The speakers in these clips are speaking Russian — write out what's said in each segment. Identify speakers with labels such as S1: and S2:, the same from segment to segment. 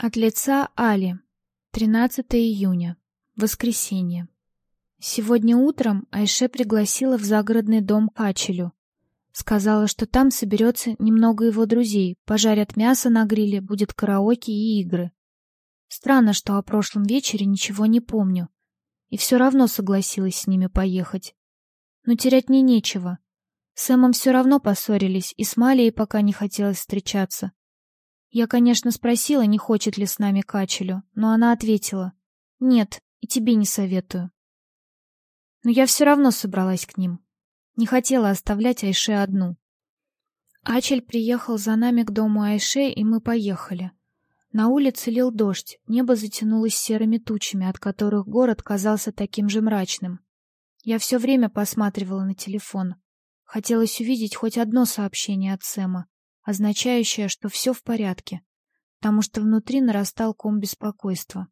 S1: От лица Али. 13 июня. Воскресенье. Сегодня утром Айше пригласила в загородный дом к Ачелю. Сказала, что там соберется немного его друзей, пожарят мясо на гриле, будет караоке и игры. Странно, что о прошлом вечере ничего не помню. И все равно согласилась с ними поехать. Но терять мне нечего. С Эмом все равно поссорились, и с Малией пока не хотелось встречаться. Я, конечно, спросила, не хочет ли с нами Качелю, но она ответила, «Нет, и тебе не советую». Но я все равно собралась к ним. Не хотела оставлять Айше одну. Ачель приехал за нами к дому Айше, и мы поехали. На улице лил дождь, небо затянулось серыми тучами, от которых город казался таким же мрачным. Я все время посматривала на телефон. Хотелось увидеть хоть одно сообщение от Сэма, означающее, что все в порядке, потому что внутри нарастал ком беспокойства.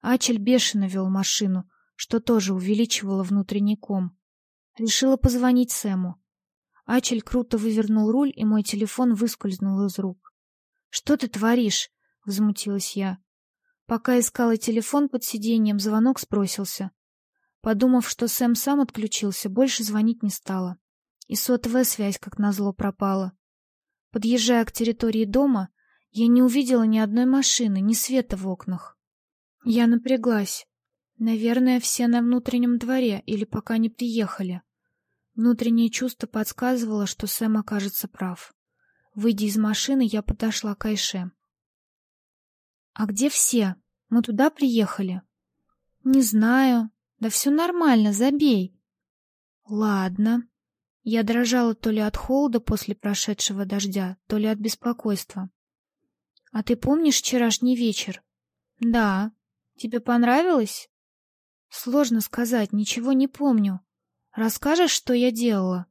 S1: Ачель бешено вел машину, что тоже увеличивало внутренний ком. Решила позвонить Сэму. Ачель круто вывернул руль, и мой телефон выскользнул из рук. «Что ты творишь?» — возмутилась я. Пока искала телефон под сиденьем, звонок сбросился. Подумав, что Сэм сам отключился, больше звонить не стала. И сотовая связь, как назло, пропала. Подъезжая к территории дома, я не увидела ни одной машины, ни света в окнах. Я напряглась. Наверное, все на внутреннем дворе или пока не приехали. Внутреннее чувство подсказывало, что Сэм окажется прав. Выйдя из машины, я подошла к Айше. «А где все? Мы туда приехали?» «Не знаю. Да все нормально, забей». «Ладно». Я дрожала то ли от холода после прошедшего дождя, то ли от беспокойства. А ты помнишь вчерашний вечер? Да. Тебе понравилось? Сложно сказать, ничего не помню. Расскажешь, что я делала?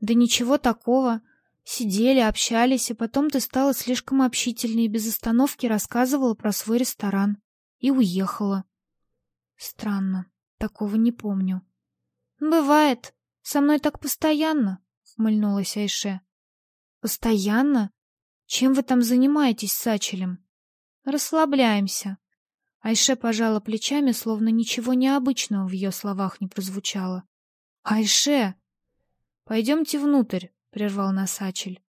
S1: Да ничего такого. Сидели, общались, а потом ты стала слишком общительной и без остановки рассказывала про свой ресторан. И уехала. Странно, такого не помню. Бывает. Со мной так постоянно, хмыльнулась Айше. Постоянно? Чем вы там занимаетесь с Ачелем? Расслабляемся. Айше пожала плечами, словно ничего необычного в ее словах не прозвучало. Айше, пойдемте внутрь, прервал нас Ачель.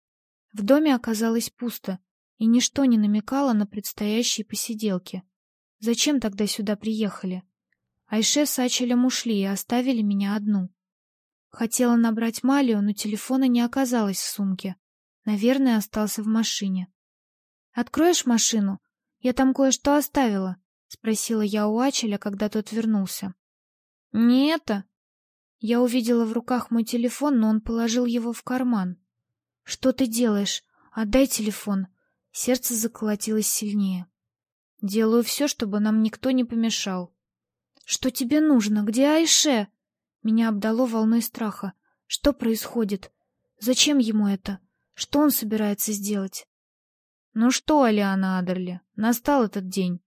S1: В доме оказалось пусто, и ничто не намекало на предстоящие посиделки. Зачем тогда сюда приехали? Айше с Ачелем ушли и оставили меня одну. Хотела набрать Малию, но телефона не оказалось в сумке. Наверное, остался в машине. «Откроешь машину? Я там кое-что оставила», — спросила я у Ачеля, когда тот вернулся. «Не это». Я увидела в руках мой телефон, но он положил его в карман. «Что ты делаешь? Отдай телефон». Сердце заколотилось сильнее. «Делаю все, чтобы нам никто не помешал». «Что тебе нужно? Где Айше?» Меня обдало волной страха. Что происходит? Зачем ему это? Что он собирается сделать? Ну что, Алиана Адерли, настал этот день.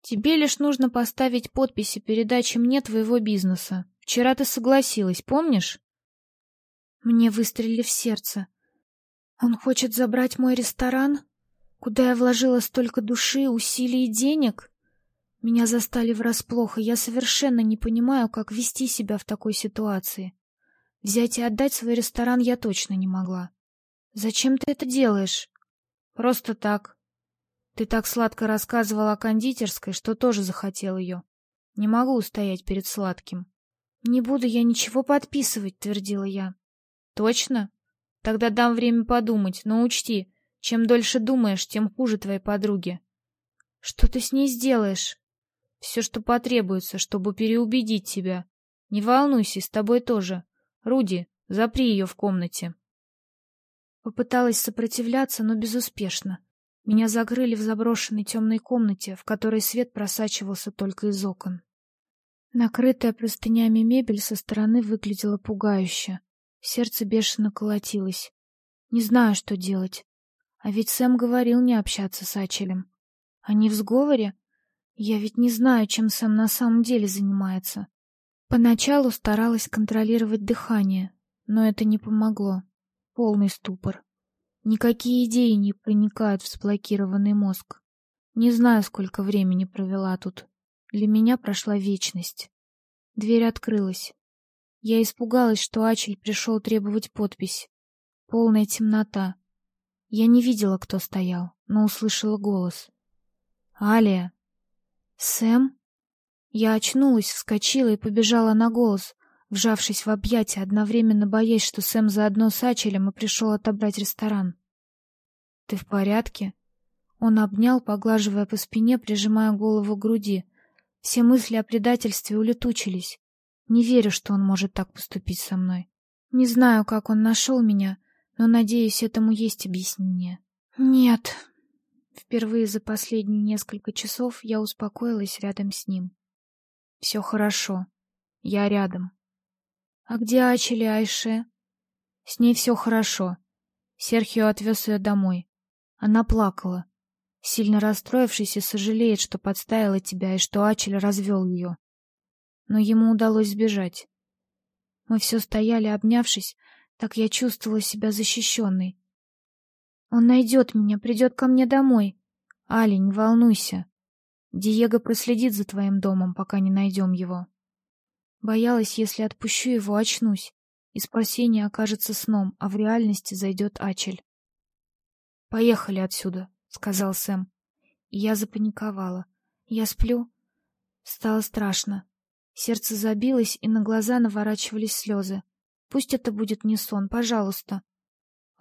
S1: Тебе лишь нужно поставить подписи передачи мне твоего бизнеса. Вчера ты согласилась, помнишь? Мне выстрелили в сердце. Он хочет забрать мой ресторан, куда я вложила столько души, усилий и денег? Меня застали врасплох, и я совершенно не понимаю, как вести себя в такой ситуации. Взять и отдать свой ресторан я точно не могла. Зачем ты это делаешь? Просто так. Ты так сладко рассказывала о кондитерской, что тоже захотел ее. Не могу устоять перед сладким. Не буду я ничего подписывать, твердила я. Точно? Тогда дам время подумать, но учти, чем дольше думаешь, тем хуже твоей подруге. Что ты с ней сделаешь? Все, что потребуется, чтобы переубедить тебя. Не волнуйся, с тобой тоже. Руди, запри ее в комнате. Попыталась сопротивляться, но безуспешно. Меня закрыли в заброшенной темной комнате, в которой свет просачивался только из окон. Накрытая простынями мебель со стороны выглядела пугающе. Сердце бешено колотилось. Не знаю, что делать. А ведь Сэм говорил не общаться с Ачелем. Они в сговоре? Я ведь не знаю, чем Сэм на самом деле занимается. Поначалу старалась контролировать дыхание, но это не помогло. Полный ступор. Никакие идеи не проникают в сблокированный мозг. Не знаю, сколько времени провела тут. Для меня прошла вечность. Дверь открылась. Я испугалась, что Ачель пришел требовать подпись. Полная темнота. Я не видела, кто стоял, но услышала голос. «Алия!» «Сэм?» Я очнулась, вскочила и побежала на голос, вжавшись в объятия, одновременно боясь, что Сэм заодно с Ачелем и пришел отобрать ресторан. «Ты в порядке?» Он обнял, поглаживая по спине, прижимая голову к груди. Все мысли о предательстве улетучились. Не верю, что он может так поступить со мной. Не знаю, как он нашел меня, но, надеюсь, этому есть объяснение. Нет. Впервые за последние несколько часов я успокоилась рядом с ним. Все хорошо. Я рядом. А где Ачели Айше? С ней все хорошо. Серхио отвез ее домой. Она плакала, сильно расстроившись и сожалеет, что подставила тебя и что Ачель развел ее. Но ему удалось сбежать. Мы все стояли, обнявшись, так я чувствовала себя защищенной. Он найдет меня, придет ко мне домой. Али, не волнуйся. Диего проследит за твоим домом, пока не найдем его. Боялась, если отпущу его, очнусь, и спасение окажется сном, а в реальности зайдет Ачель. Поехали отсюда, сказал Сэм. Я запаниковала. Я сплю. Стало страшно. Сердце забилось, и на глаза наворачивались слезы. Пусть это будет не сон, пожалуйста.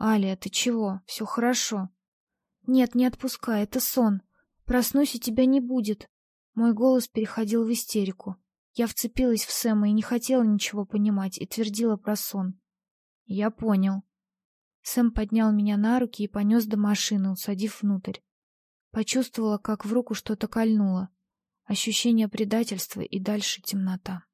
S1: Алия, ты чего? Все хорошо. Нет, не отпускай, это сон. Проснусь, и тебя не будет. Мой голос переходил в истерику. Я вцепилась в Сэма и не хотела ничего понимать, и твердила про сон. Я понял. Сэм поднял меня на руки и понес до машины, усадив внутрь. Почувствовала, как в руку что-то кольнуло. Ощущение предательства и дальше темнота.